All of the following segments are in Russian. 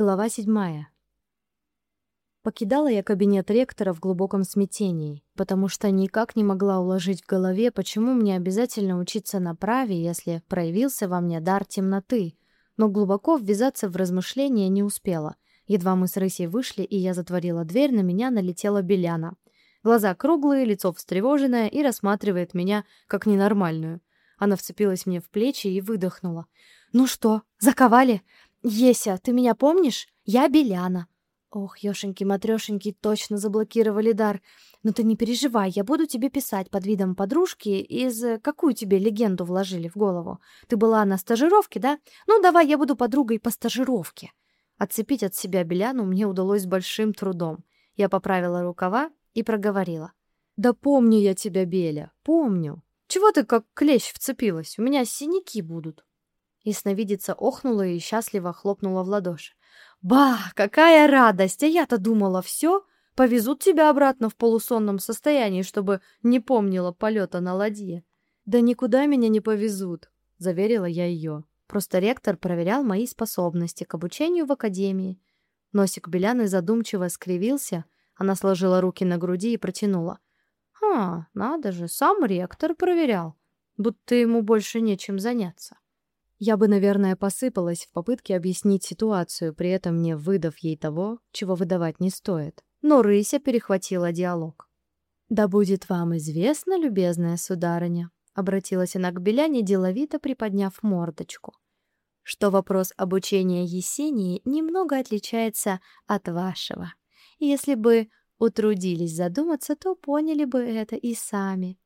Глава седьмая. Покидала я кабинет ректора в глубоком смятении, потому что никак не могла уложить в голове, почему мне обязательно учиться на праве, если проявился во мне дар темноты. Но глубоко ввязаться в размышления не успела. Едва мы с Рысей вышли, и я затворила дверь, на меня налетела Беляна. Глаза круглые, лицо встревоженное и рассматривает меня как ненормальную. Она вцепилась мне в плечи и выдохнула. «Ну что, заковали? «Еся, ты меня помнишь? Я Беляна». Ох, ёшеньки-матрёшеньки точно заблокировали дар. Но ты не переживай, я буду тебе писать под видом подружки из... Э, какую тебе легенду вложили в голову? Ты была на стажировке, да? Ну, давай я буду подругой по стажировке. Отцепить от себя Беляну мне удалось большим трудом. Я поправила рукава и проговорила. «Да помню я тебя, Беля, помню. Чего ты как клещ вцепилась? У меня синяки будут». Ясновидица охнула и счастливо хлопнула в ладоши. «Ба, какая радость! А я-то думала, все, повезут тебя обратно в полусонном состоянии, чтобы не помнила полета на ладье». «Да никуда меня не повезут», — заверила я ее. Просто ректор проверял мои способности к обучению в академии. Носик Беляны задумчиво скривился, она сложила руки на груди и протянула. «А, надо же, сам ректор проверял, будто ему больше нечем заняться». Я бы, наверное, посыпалась в попытке объяснить ситуацию, при этом не выдав ей того, чего выдавать не стоит. Но Рыся перехватила диалог. «Да будет вам известно, любезная сударыня», — обратилась она к Беляне, деловито приподняв мордочку, «что вопрос обучения Есении немного отличается от вашего. Если бы утрудились задуматься, то поняли бы это и сами.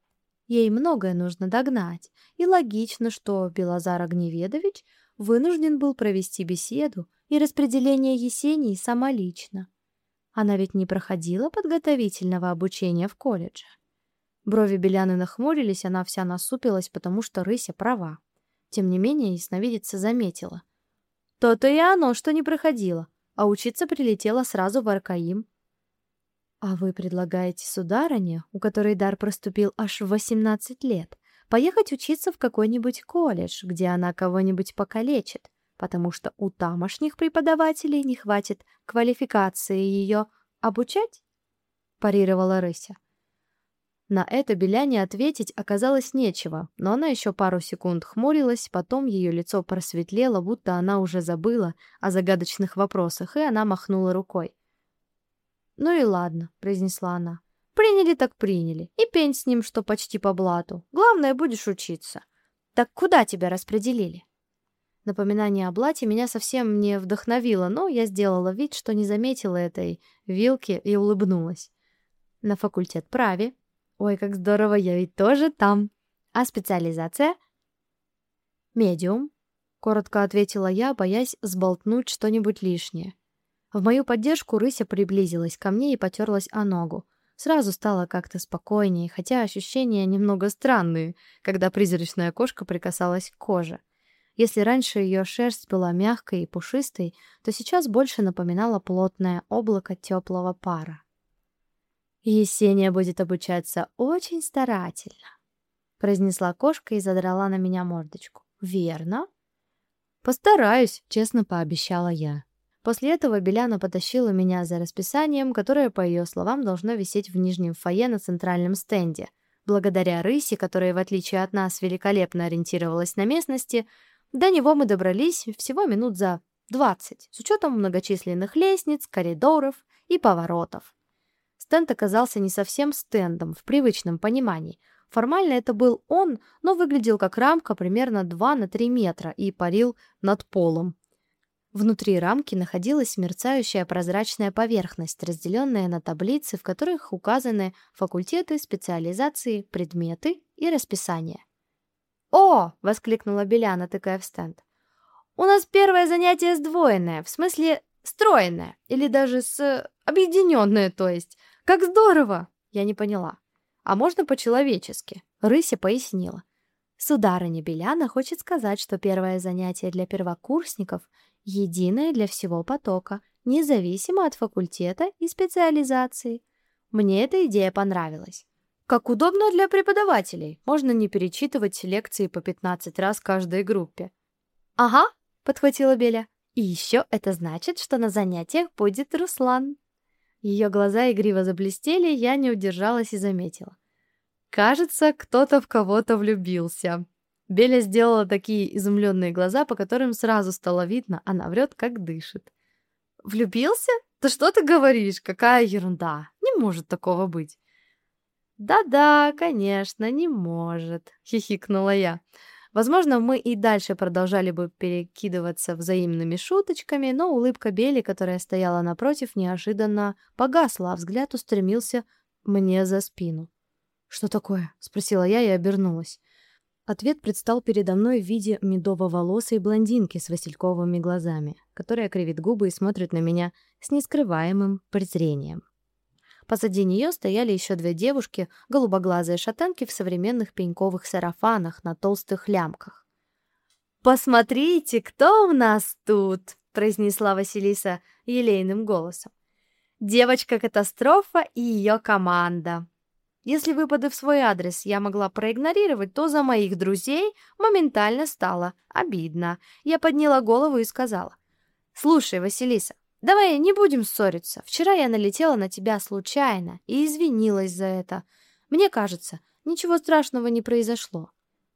Ей многое нужно догнать, и логично, что Белозар Огневедович вынужден был провести беседу и распределение Есении самолично. Она ведь не проходила подготовительного обучения в колледже. Брови Беляны нахмурились, она вся насупилась, потому что Рыся права. Тем не менее, ясновидица заметила. То-то и оно, что не проходила, а учиться прилетела сразу в Аркаим. «А вы предлагаете сударыне, у которой дар проступил аж в 18 лет, поехать учиться в какой-нибудь колледж, где она кого-нибудь покалечит, потому что у тамошних преподавателей не хватит квалификации ее обучать?» — парировала Рыся. На это Беляне ответить оказалось нечего, но она еще пару секунд хмурилась, потом ее лицо просветлело, будто она уже забыла о загадочных вопросах, и она махнула рукой. «Ну и ладно», — произнесла она. «Приняли так приняли. И пень с ним, что почти по блату. Главное, будешь учиться. Так куда тебя распределили?» Напоминание о блате меня совсем не вдохновило, но я сделала вид, что не заметила этой вилки и улыбнулась. «На факультет праве. Ой, как здорово, я ведь тоже там. А специализация?» «Медиум», — коротко ответила я, боясь сболтнуть что-нибудь лишнее. В мою поддержку рыся приблизилась ко мне и потерлась о ногу. Сразу стало как-то спокойнее, хотя ощущения немного странные, когда призрачная кошка прикасалась к коже. Если раньше ее шерсть была мягкой и пушистой, то сейчас больше напоминала плотное облако теплого пара. «Есения будет обучаться очень старательно», — произнесла кошка и задрала на меня мордочку. «Верно?» «Постараюсь», — честно пообещала я. После этого Беляна потащила меня за расписанием, которое, по ее словам, должно висеть в нижнем фойе на центральном стенде. Благодаря рысе, которая, в отличие от нас, великолепно ориентировалась на местности, до него мы добрались всего минут за 20, с учетом многочисленных лестниц, коридоров и поворотов. Стенд оказался не совсем стендом в привычном понимании. Формально это был он, но выглядел как рамка примерно 2 на 3 метра и парил над полом. Внутри рамки находилась мерцающая прозрачная поверхность, разделенная на таблицы, в которых указаны факультеты, специализации, предметы и расписание. «О!» — воскликнула Беляна, тыкая в стенд. «У нас первое занятие сдвоенное, в смысле стройное, или даже с... объединенное, то есть. Как здорово!» Я не поняла. «А можно по-человечески?» Рыся пояснила. Сударыня Беляна хочет сказать, что первое занятие для первокурсников единое для всего потока, независимо от факультета и специализации. Мне эта идея понравилась. Как удобно для преподавателей. Можно не перечитывать лекции по 15 раз каждой группе. «Ага», — подхватила Беля. И еще это значит, что на занятиях будет Руслан. Ее глаза игриво заблестели, я не удержалась и заметила. Кажется, кто-то в кого-то влюбился. Беля сделала такие изумленные глаза, по которым сразу стало видно, она врет, как дышит. «Влюбился? Да что ты говоришь? Какая ерунда! Не может такого быть!» «Да-да, конечно, не может», — хихикнула я. Возможно, мы и дальше продолжали бы перекидываться взаимными шуточками, но улыбка Бели, которая стояла напротив, неожиданно погасла, а взгляд устремился мне за спину. «Что такое?» — спросила я и обернулась. Ответ предстал передо мной в виде медово-волосой блондинки с васильковыми глазами, которая кривит губы и смотрит на меня с нескрываемым презрением. Позади нее стояли еще две девушки, голубоглазые шатенки в современных пеньковых сарафанах на толстых лямках. «Посмотрите, кто у нас тут!» — произнесла Василиса елейным голосом. «Девочка-катастрофа и ее команда!» Если выпады в свой адрес я могла проигнорировать, то за моих друзей моментально стало обидно. Я подняла голову и сказала. «Слушай, Василиса, Давай не будем ссориться. Вчера я налетела на тебя случайно и извинилась за это. Мне кажется, ничего страшного не произошло.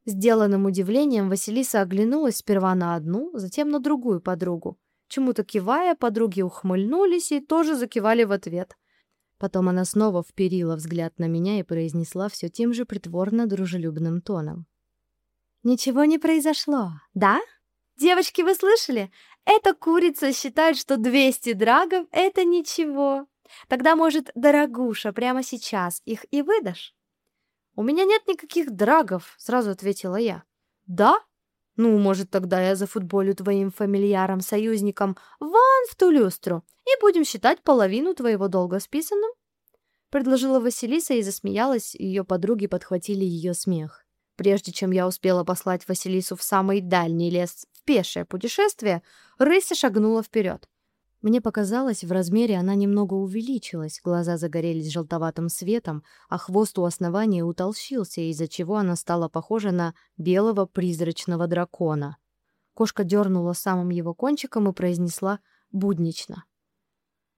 Сделанным удивлением Василиса оглянулась сперва на одну, затем на другую подругу. Чему-то кивая, подруги ухмыльнулись и тоже закивали в ответ. Потом она снова вперила взгляд на меня и произнесла все тем же притворно-дружелюбным тоном. «Ничего не произошло, да? Девочки, вы слышали? Эта курица считает, что 200 драгов — это ничего. Тогда, может, дорогуша, прямо сейчас их и выдашь? «У меня нет никаких драгов», — сразу ответила я. «Да? Ну, может, тогда я зафутболю твоим фамильяром-союзником вон в ту люстру и будем считать половину твоего долга списанным?» Предложила Василиса и засмеялась, ее подруги подхватили ее смех. Прежде чем я успела послать Василису в самый дальний лес в пешее путешествие, рыся шагнула вперед. Мне показалось, в размере она немного увеличилась, глаза загорелись желтоватым светом, а хвост у основания утолщился, из-за чего она стала похожа на белого призрачного дракона. Кошка дернула самым его кончиком и произнесла буднично.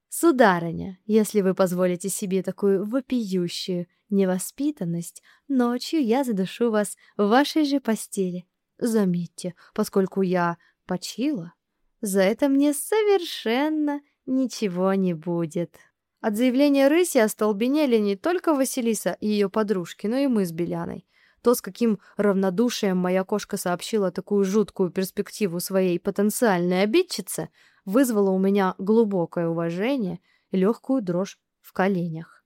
«Сударыня, если вы позволите себе такую вопиющую невоспитанность, ночью я задушу вас в вашей же постели. Заметьте, поскольку я почила, за это мне совершенно ничего не будет». От заявления рыси остолбенели не только Василиса и ее подружки, но и мы с Беляной. То, с каким равнодушием моя кошка сообщила такую жуткую перспективу своей потенциальной обидчице, вызвало у меня глубокое уважение и легкую дрожь в коленях.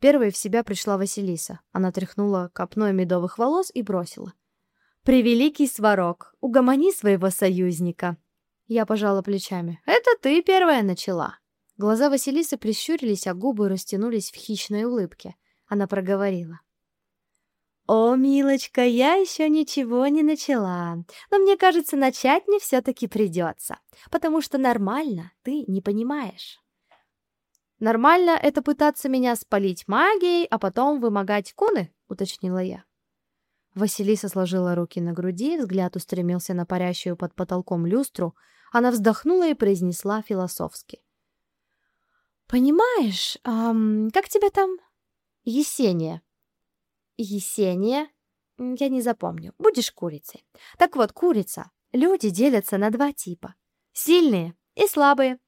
Первой в себя пришла Василиса. Она тряхнула копной медовых волос и бросила. «Превеликий сварог, угомони своего союзника!» Я пожала плечами. «Это ты первая начала!» Глаза Василисы прищурились, а губы растянулись в хищной улыбке. Она проговорила. «О, милочка, я еще ничего не начала, но мне кажется, начать мне все-таки придется, потому что нормально ты не понимаешь». «Нормально — это пытаться меня спалить магией, а потом вымогать куны?» — уточнила я. Василиса сложила руки на груди, взгляд устремился на парящую под потолком люстру, она вздохнула и произнесла философски. «Понимаешь, эм, как тебя там?» «Есения», Есения? Я не запомню. Будешь курицей. Так вот, курица. Люди делятся на два типа. Сильные и слабые.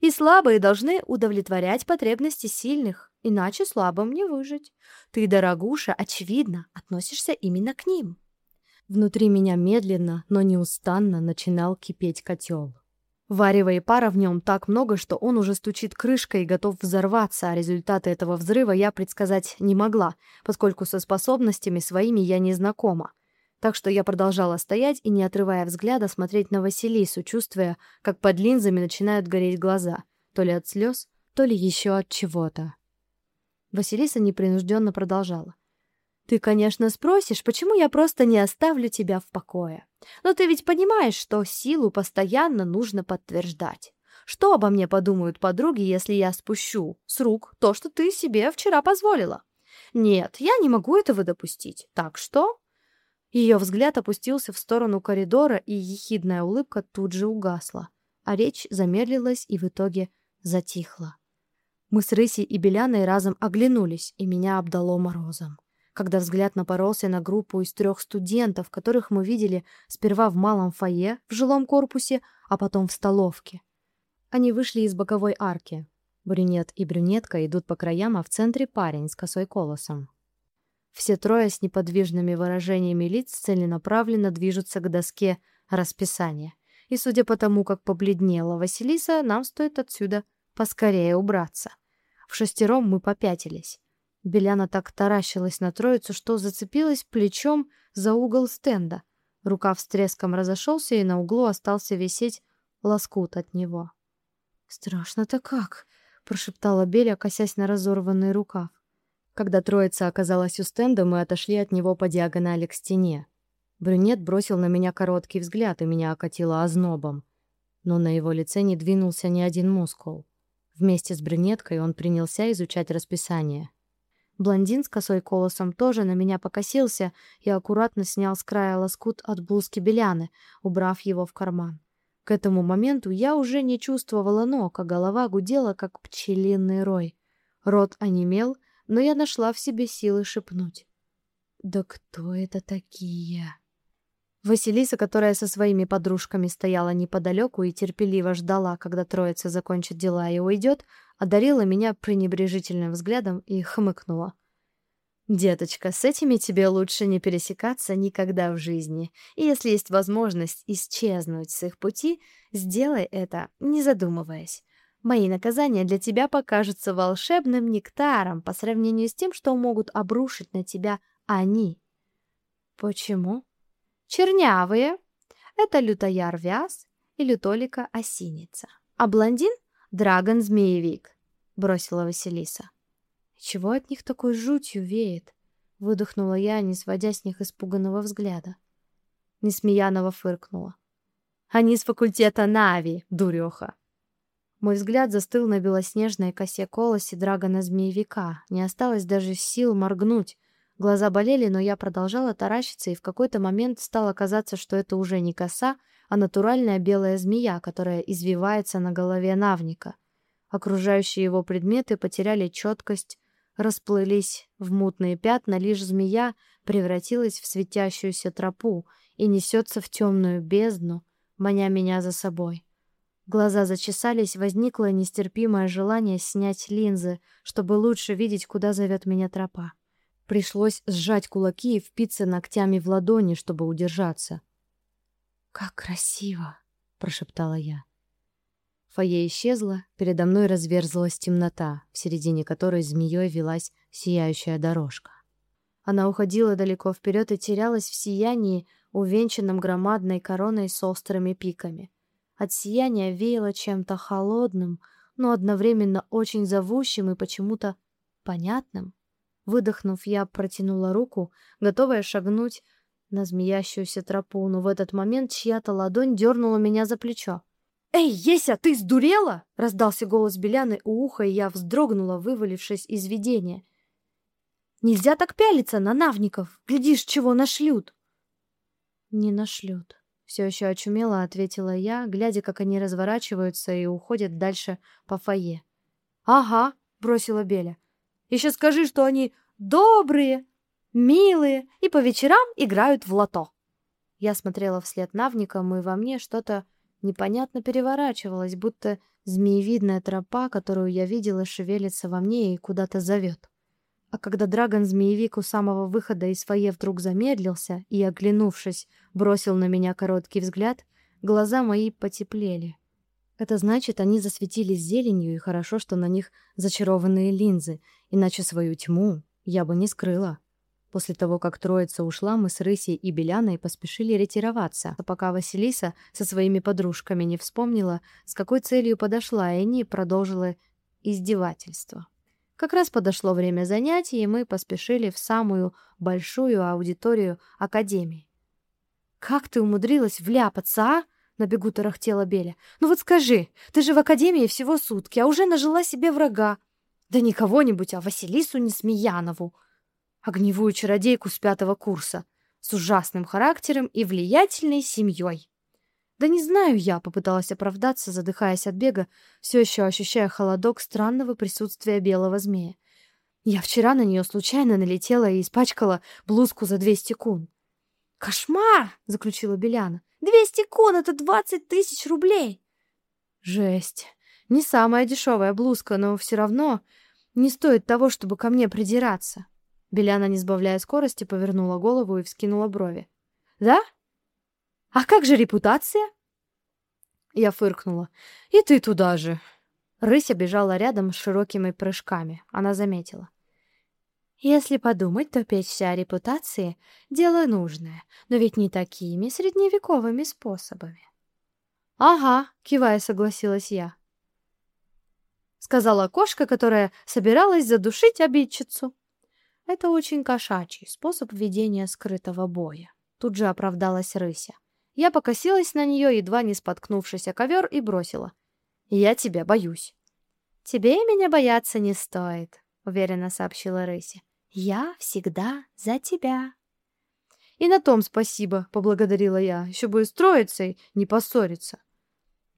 И слабые должны удовлетворять потребности сильных, иначе слабым не выжить. Ты, дорогуша, очевидно, относишься именно к ним. Внутри меня медленно, но неустанно начинал кипеть котел. Варева и пара в нем так много, что он уже стучит крышкой и готов взорваться, а результаты этого взрыва я предсказать не могла, поскольку со способностями своими я не знакома. Так что я продолжала стоять и, не отрывая взгляда, смотреть на Василису, чувствуя, как под линзами начинают гореть глаза, то ли от слез, то ли еще от чего-то. Василиса непринужденно продолжала. Ты, конечно, спросишь, почему я просто не оставлю тебя в покое. Но ты ведь понимаешь, что силу постоянно нужно подтверждать. Что обо мне подумают подруги, если я спущу с рук то, что ты себе вчера позволила? Нет, я не могу этого допустить. Так что...» Ее взгляд опустился в сторону коридора, и ехидная улыбка тут же угасла. а речь замедлилась и в итоге затихла. Мы с Рысей и Беляной разом оглянулись, и меня обдало морозом. Когда взгляд напоролся на группу из трех студентов, которых мы видели сперва в малом фойе в жилом корпусе, а потом в столовке. Они вышли из боковой арки. Брюнет и брюнетка идут по краям, а в центре парень с косой колосом. Все трое с неподвижными выражениями лиц целенаправленно движутся к доске расписания. И судя по тому, как побледнела Василиса, нам стоит отсюда поскорее убраться. В шестером мы попятились. Беляна так таращилась на троицу, что зацепилась плечом за угол стенда. Рукав с треском разошелся, и на углу остался висеть лоскут от него. «Страшно-то как!» — прошептала Беля, косясь на разорванный рукав. Когда троица оказалась у стенда, мы отошли от него по диагонали к стене. Брюнет бросил на меня короткий взгляд, и меня окатило ознобом. Но на его лице не двинулся ни один мускул. Вместе с брюнеткой он принялся изучать расписание. Блондин с косой колосом тоже на меня покосился и аккуратно снял с края лоскут от блузки Беляны, убрав его в карман. К этому моменту я уже не чувствовала ног, а голова гудела, как пчелиный рой. Рот онемел, но я нашла в себе силы шепнуть. «Да кто это такие?» Василиса, которая со своими подружками стояла неподалеку и терпеливо ждала, когда троица закончит дела и уйдет, одарила меня пренебрежительным взглядом и хмыкнула. «Деточка, с этими тебе лучше не пересекаться никогда в жизни, и если есть возможность исчезнуть с их пути, сделай это, не задумываясь. Мои наказания для тебя покажутся волшебным нектаром по сравнению с тем, что могут обрушить на тебя они». «Почему?» Чернявые — это лютояр вяз и лютолика осиница. А блондин — драгон-змеевик, — бросила Василиса. Чего от них такой жутью веет? Выдохнула я, не сводя с них испуганного взгляда. Несмеянова фыркнула. Они с факультета Нави, дуреха. Мой взгляд застыл на белоснежной косе колосе драгона-змеевика. Не осталось даже сил моргнуть. Глаза болели, но я продолжала таращиться, и в какой-то момент стало казаться, что это уже не коса, а натуральная белая змея, которая извивается на голове навника. Окружающие его предметы потеряли четкость, расплылись в мутные пятна, лишь змея превратилась в светящуюся тропу и несется в темную бездну, маня меня за собой. Глаза зачесались, возникло нестерпимое желание снять линзы, чтобы лучше видеть, куда зовет меня тропа. Пришлось сжать кулаки и впиться ногтями в ладони, чтобы удержаться. «Как красиво!» — прошептала я. Фойе исчезло, передо мной разверзлась темнота, в середине которой змеей велась сияющая дорожка. Она уходила далеко вперед и терялась в сиянии, увенчанном громадной короной с острыми пиками. От сияния веяло чем-то холодным, но одновременно очень зовущим и почему-то понятным. Выдохнув, я протянула руку, готовая шагнуть на змеящуюся тропу, но в этот момент чья-то ладонь дернула меня за плечо. «Эй, Еся, ты сдурела?» — раздался голос Беляны у уха, и я вздрогнула, вывалившись из видения. «Нельзя так пялиться на навников! Глядишь, чего нашлют!» «Не нашлют», — все еще очумело ответила я, глядя, как они разворачиваются и уходят дальше по фойе. «Ага», — бросила Беля. Еще скажи, что они добрые, милые и по вечерам играют в лото. Я смотрела вслед навникам, и во мне что-то непонятно переворачивалось, будто змеевидная тропа, которую я видела, шевелится во мне и куда-то зовет. А когда драгон-змеевик у самого выхода из фойе вдруг замедлился и, оглянувшись, бросил на меня короткий взгляд, глаза мои потеплели. Это значит, они засветились зеленью, и хорошо, что на них зачарованные линзы, иначе свою тьму я бы не скрыла. После того, как троица ушла, мы с Рысей и Беляной поспешили ретироваться, а пока Василиса со своими подружками не вспомнила, с какой целью подошла, и они продолжили издевательство. Как раз подошло время занятий, и мы поспешили в самую большую аудиторию академии. «Как ты умудрилась вляпаться, а?» На бегу тарахтела Беля. «Ну вот скажи, ты же в академии всего сутки, а уже нажила себе врага. Да не кого-нибудь, а Василису Несмеянову. Огневую чародейку с пятого курса, с ужасным характером и влиятельной семьей». «Да не знаю я», — попыталась оправдаться, задыхаясь от бега, все еще ощущая холодок странного присутствия белого змея. Я вчера на нее случайно налетела и испачкала блузку за 200 кун. «Кошмар!» — заключила Беляна. «200 кун — это 20 тысяч рублей!» «Жесть! Не самая дешевая блузка, но все равно не стоит того, чтобы ко мне придираться». Беляна, не сбавляя скорости, повернула голову и вскинула брови. «Да? А как же репутация?» Я фыркнула. «И ты туда же!» Рыся бежала рядом с широкими прыжками. Она заметила. Если подумать, то печься о репутации — дело нужное, но ведь не такими средневековыми способами. «Ага», — кивая, согласилась я. Сказала кошка, которая собиралась задушить обидчицу. Это очень кошачий способ ведения скрытого боя. Тут же оправдалась рыся. Я покосилась на нее, едва не споткнувшись о ковер, и бросила. «Я тебя боюсь». «Тебе меня бояться не стоит», — уверенно сообщила рыся. «Я всегда за тебя». «И на том спасибо», — поблагодарила я. «Еще бы устроиться и не поссориться».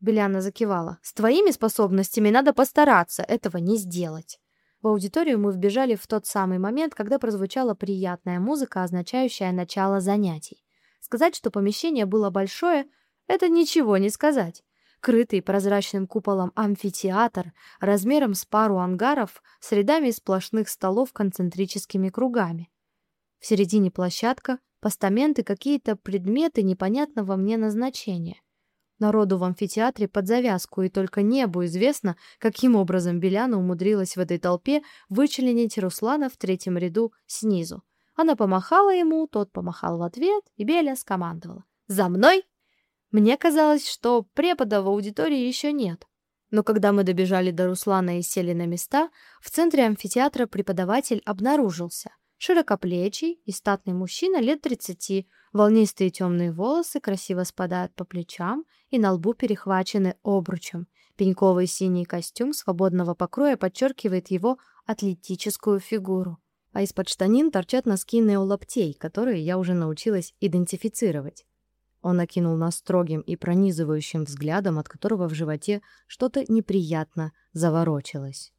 Беляна закивала. «С твоими способностями надо постараться этого не сделать». В аудиторию мы вбежали в тот самый момент, когда прозвучала приятная музыка, означающая начало занятий. Сказать, что помещение было большое, это ничего не сказать. Крытый прозрачным куполом амфитеатр размером с пару ангаров с рядами сплошных столов концентрическими кругами. В середине площадка, постаменты, какие-то предметы непонятного мне назначения. Народу в амфитеатре под завязку, и только небу известно, каким образом Беляна умудрилась в этой толпе вычленить Руслана в третьем ряду снизу. Она помахала ему, тот помахал в ответ, и Беля скомандовала. «За мной!» Мне казалось, что препода в аудитории еще нет. Но когда мы добежали до Руслана и сели на места, в центре амфитеатра преподаватель обнаружился. Широкоплечий и статный мужчина лет тридцати, волнистые темные волосы красиво спадают по плечам и на лбу перехвачены обручем. Пеньковый синий костюм свободного покроя подчеркивает его атлетическую фигуру. А из-под штанин торчат носки неолаптей, которые я уже научилась идентифицировать. Он окинул нас строгим и пронизывающим взглядом, от которого в животе что-то неприятно заворочилось.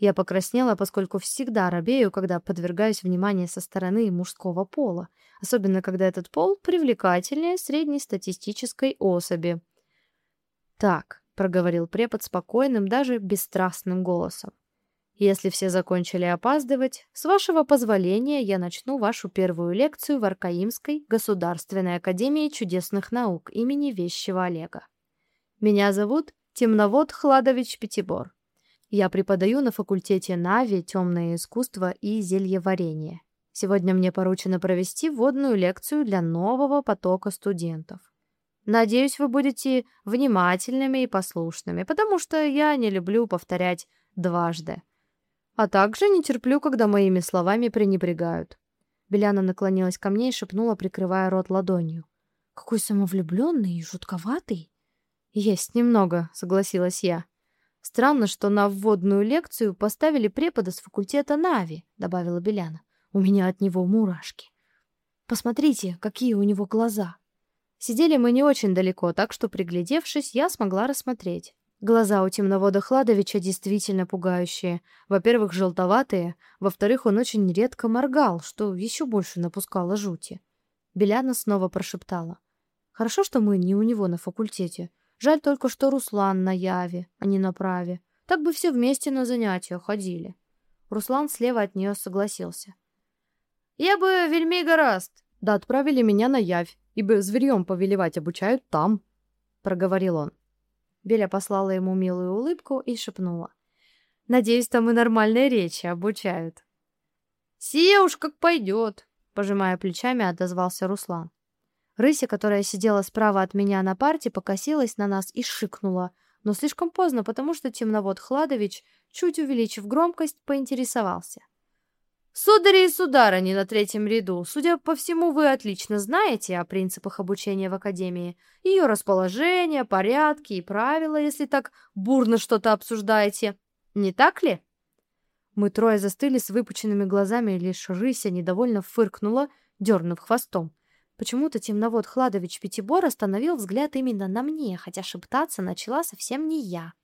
Я покраснела, поскольку всегда робею, когда подвергаюсь вниманию со стороны мужского пола, особенно когда этот пол привлекательнее среднестатистической особи. «Так», — проговорил препод спокойным, даже бесстрастным голосом. «Если все закончили опаздывать, с вашего позволения я начну вашу первую лекцию в Аркаимской государственной академии чудесных наук имени Вещего Олега. Меня зовут Темновод Хладович Пятибор. Я преподаю на факультете Нави темное искусство и зельеварение. Сегодня мне поручено провести вводную лекцию для нового потока студентов. Надеюсь, вы будете внимательными и послушными, потому что я не люблю повторять дважды. А также не терплю, когда моими словами пренебрегают. Беляна наклонилась ко мне и шепнула, прикрывая рот ладонью. «Какой самовлюбленный и жутковатый!» «Есть немного», — согласилась я. Странно, что на вводную лекцию поставили препода с факультета Нави, добавила Беляна. У меня от него мурашки. Посмотрите, какие у него глаза. Сидели мы не очень далеко, так что, приглядевшись, я смогла рассмотреть. Глаза у темновода Хладовича действительно пугающие. Во-первых, желтоватые, во-вторых, он очень редко моргал, что еще больше напускало жути. Беляна снова прошептала. «Хорошо, что мы не у него на факультете. Жаль только, что Руслан на Яве, а не на Праве. Так бы все вместе на занятия ходили. Руслан слева от нее согласился. «Я бы вельми гораст!» «Да отправили меня на Явь, ибо зверьем повелевать обучают там», — проговорил он. Беля послала ему милую улыбку и шепнула. «Надеюсь, там и нормальные речи обучают». «Сия уж как пойдет», — пожимая плечами, отозвался Руслан. Рыся, которая сидела справа от меня на парте, покосилась на нас и шикнула, но слишком поздно, потому что темновод Хладович, чуть увеличив громкость, поинтересовался. «Судари и сударыни на третьем ряду, судя по всему, вы отлично знаете о принципах обучения в Академии, ее расположение, порядки и правила, если так бурно что-то обсуждаете. Не так ли?» Мы трое застыли с выпученными глазами, лишь рыся недовольно фыркнула, дернув хвостом. Почему-то темновод Хладович Пятибор остановил взгляд именно на мне, хотя шептаться начала совсем не я,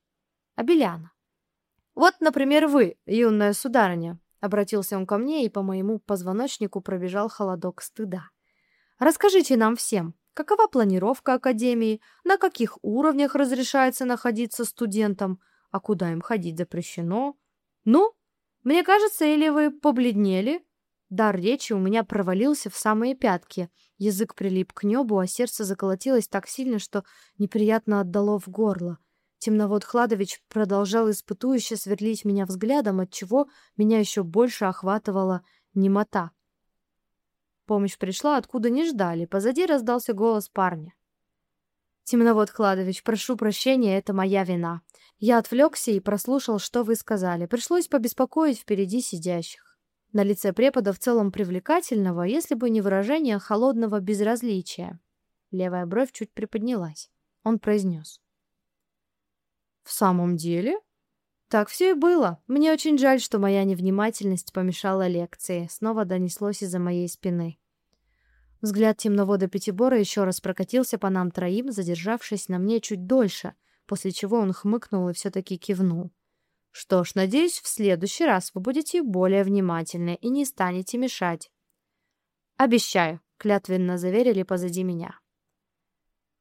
а Беляна. «Вот, например, вы, юная сударыня», — обратился он ко мне, и по моему позвоночнику пробежал холодок стыда. «Расскажите нам всем, какова планировка Академии, на каких уровнях разрешается находиться студентам, а куда им ходить запрещено? Ну, мне кажется, или вы побледнели?» Дар речи у меня провалился в самые пятки. Язык прилип к небу, а сердце заколотилось так сильно, что неприятно отдало в горло. Темновод Хладович продолжал испытующе сверлить меня взглядом, отчего меня еще больше охватывала немота. Помощь пришла, откуда не ждали. Позади раздался голос парня. «Темновод Хладович, прошу прощения, это моя вина. Я отвлекся и прослушал, что вы сказали. Пришлось побеспокоить впереди сидящих. На лице препода в целом привлекательного, если бы не выражение холодного безразличия. Левая бровь чуть приподнялась. Он произнес. «В самом деле?» «Так все и было. Мне очень жаль, что моя невнимательность помешала лекции. Снова донеслось из-за моей спины». Взгляд темновода Пятибора еще раз прокатился по нам троим, задержавшись на мне чуть дольше — после чего он хмыкнул и все-таки кивнул. «Что ж, надеюсь, в следующий раз вы будете более внимательны и не станете мешать». «Обещаю», — клятвенно заверили позади меня.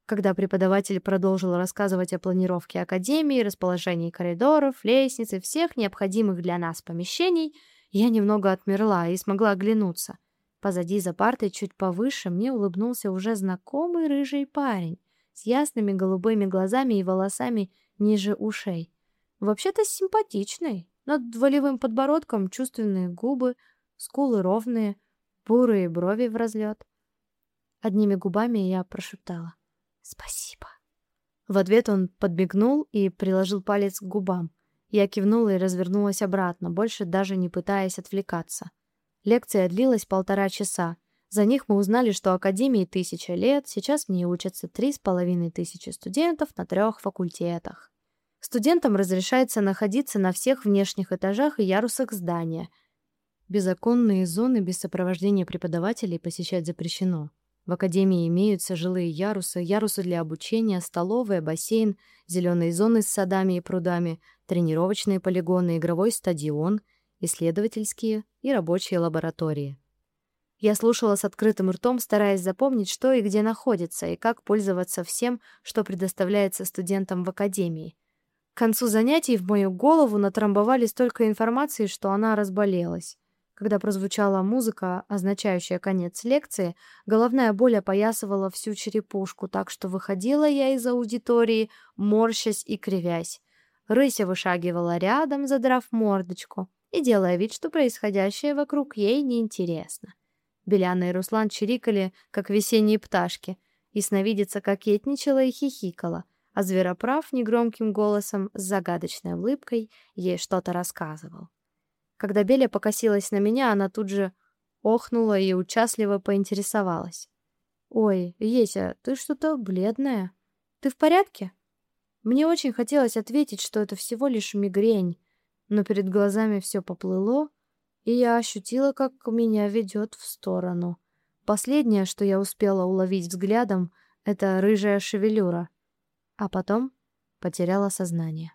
Когда преподаватель продолжил рассказывать о планировке академии, расположении коридоров, лестниц и всех необходимых для нас помещений, я немного отмерла и смогла оглянуться. Позади за партой чуть повыше мне улыбнулся уже знакомый рыжий парень с ясными голубыми глазами и волосами ниже ушей. Вообще-то симпатичный. Над волевым подбородком чувственные губы, скулы ровные, бурые брови в разлет. Одними губами я прошептала «Спасибо». В ответ он подбегнул и приложил палец к губам. Я кивнула и развернулась обратно, больше даже не пытаясь отвлекаться. Лекция длилась полтора часа. За них мы узнали, что Академии тысяча лет, сейчас в ней учатся три с половиной тысячи студентов на трех факультетах. Студентам разрешается находиться на всех внешних этажах и ярусах здания. Беззаконные зоны без сопровождения преподавателей посещать запрещено. В академии имеются жилые ярусы, ярусы для обучения, столовая, бассейн, зеленые зоны с садами и прудами, тренировочные полигоны, игровой стадион, исследовательские и рабочие лаборатории. Я слушала с открытым ртом, стараясь запомнить, что и где находится, и как пользоваться всем, что предоставляется студентам в академии. К концу занятий в мою голову натрамбовали столько информации, что она разболелась. Когда прозвучала музыка, означающая конец лекции, головная боль опоясывала всю черепушку, так что выходила я из аудитории, морщась и кривясь. Рыся вышагивала рядом, задрав мордочку, и делая вид, что происходящее вокруг ей неинтересно. Беляна и Руслан чирикали, как весенние пташки, и сновидица кокетничала и хихикала, а Звероправ негромким голосом с загадочной улыбкой ей что-то рассказывал. Когда Беля покосилась на меня, она тут же охнула и участливо поинтересовалась. «Ой, Еся, ты что-то бледная. Ты в порядке?» Мне очень хотелось ответить, что это всего лишь мигрень, но перед глазами все поплыло, и я ощутила, как меня ведет в сторону. Последнее, что я успела уловить взглядом, это рыжая шевелюра, а потом потеряла сознание.